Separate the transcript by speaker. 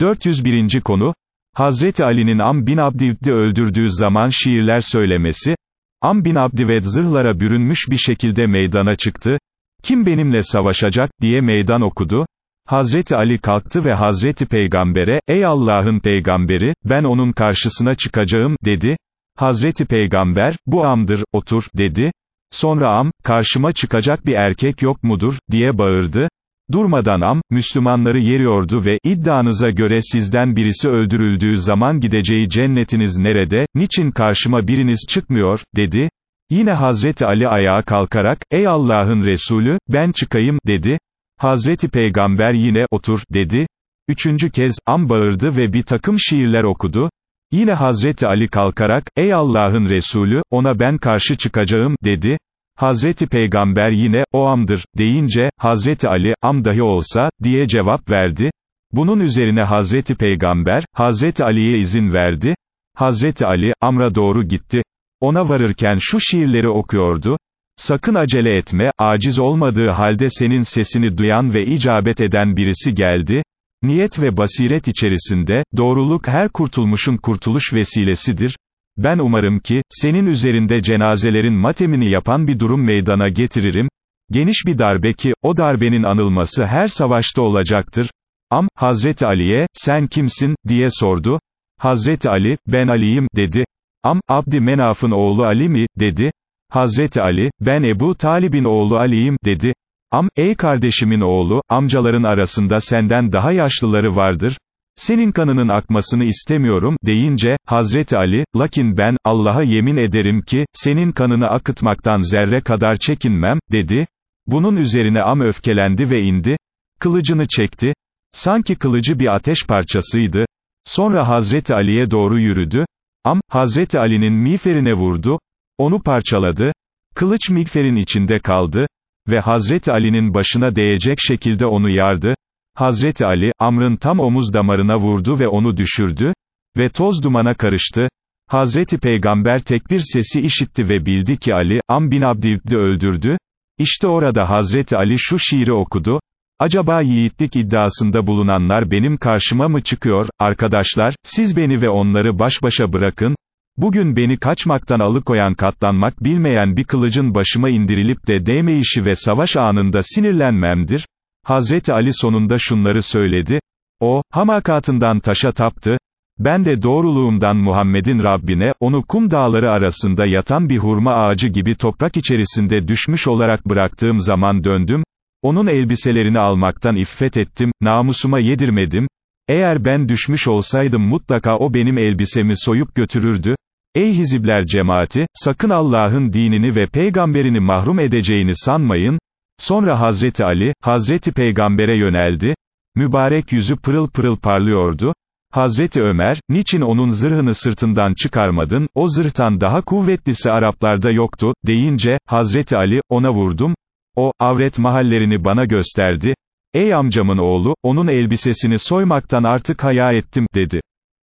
Speaker 1: 401. konu, Hazreti Ali'nin Am bin Abdivd'i öldürdüğü zaman şiirler söylemesi, Am bin Abdived zırhlara bürünmüş bir şekilde meydana çıktı, kim benimle savaşacak, diye meydan okudu, Hazreti Ali kalktı ve Hazreti Peygamber'e, ey Allah'ın peygamberi, ben onun karşısına çıkacağım, dedi, Hazreti Peygamber, bu amdır, otur, dedi, sonra am, karşıma çıkacak bir erkek yok mudur, diye bağırdı, Durmadan am, Müslümanları yeriyordu ve, iddianıza göre sizden birisi öldürüldüğü zaman gideceği cennetiniz nerede, niçin karşıma biriniz çıkmıyor, dedi. Yine Hazreti Ali ayağa kalkarak, ey Allah'ın Resulü, ben çıkayım, dedi. Hazreti Peygamber yine, otur, dedi. Üçüncü kez, am bağırdı ve bir takım şiirler okudu. Yine Hazreti Ali kalkarak, ey Allah'ın Resulü, ona ben karşı çıkacağım, dedi. Hazreti Peygamber yine, o amdır, deyince, Hazreti Ali, am dahi olsa, diye cevap verdi. Bunun üzerine Hazreti Peygamber, Hazreti Ali'ye izin verdi. Hazreti Ali, Amr'a doğru gitti. Ona varırken şu şiirleri okuyordu. Sakın acele etme, aciz olmadığı halde senin sesini duyan ve icabet eden birisi geldi. Niyet ve basiret içerisinde, doğruluk her kurtulmuşun kurtuluş vesilesidir. Ben umarım ki, senin üzerinde cenazelerin matemini yapan bir durum meydana getiririm. Geniş bir darbe ki, o darbenin anılması her savaşta olacaktır. Am, Hazreti Ali'ye, sen kimsin, diye sordu. Hazreti Ali, ben Ali'yim, dedi. Am, Abdi Menaf'ın oğlu Ali mi, dedi. Hazreti Ali, ben Ebu Talib'in oğlu Ali'yim, dedi. Am, ey kardeşimin oğlu, amcaların arasında senden daha yaşlıları vardır, senin kanının akmasını istemiyorum, deyince, Hazreti Ali, lakin ben, Allah'a yemin ederim ki, senin kanını akıtmaktan zerre kadar çekinmem, dedi. Bunun üzerine Am öfkelendi ve indi. Kılıcını çekti. Sanki kılıcı bir ateş parçasıydı. Sonra Hazreti Ali'ye doğru yürüdü. Am, Hazreti Ali'nin miğferine vurdu. Onu parçaladı. Kılıç miğferin içinde kaldı. Ve Hazreti Ali'nin başına değecek şekilde onu yardı. Hazreti Ali, Amr'ın tam omuz damarına vurdu ve onu düşürdü, ve toz dumana karıştı. Hazreti Peygamber tekbir sesi işitti ve bildi ki Ali, Am bin Abdivd'i öldürdü. İşte orada Hazreti Ali şu şiiri okudu, Acaba yiğitlik iddiasında bulunanlar benim karşıma mı çıkıyor, arkadaşlar, siz beni ve onları baş başa bırakın, bugün beni kaçmaktan alıkoyan katlanmak bilmeyen bir kılıcın başıma indirilip de değmeyişi ve savaş anında sinirlenmemdir, Hazreti Ali sonunda şunları söyledi, o, hamakatından taşa taptı, ben de doğruluğumdan Muhammed'in Rabbine, onu kum dağları arasında yatan bir hurma ağacı gibi toprak içerisinde düşmüş olarak bıraktığım zaman döndüm, onun elbiselerini almaktan iffet ettim, namusuma yedirmedim, eğer ben düşmüş olsaydım mutlaka o benim elbisemi soyup götürürdü, Ey hizipler cemaati, sakın Allah'ın dinini ve peygamberini mahrum edeceğini sanmayın, Sonra Hazreti Ali, Hazreti Peygamber'e yöneldi, mübarek yüzü pırıl pırıl parlıyordu, Hazreti Ömer, niçin onun zırhını sırtından çıkarmadın, o zırhtan daha kuvvetlisi Araplarda yoktu, deyince, Hazreti Ali, ona vurdum, o, avret mahallerini bana gösterdi, ey amcamın oğlu, onun elbisesini soymaktan artık haya ettim, dedi.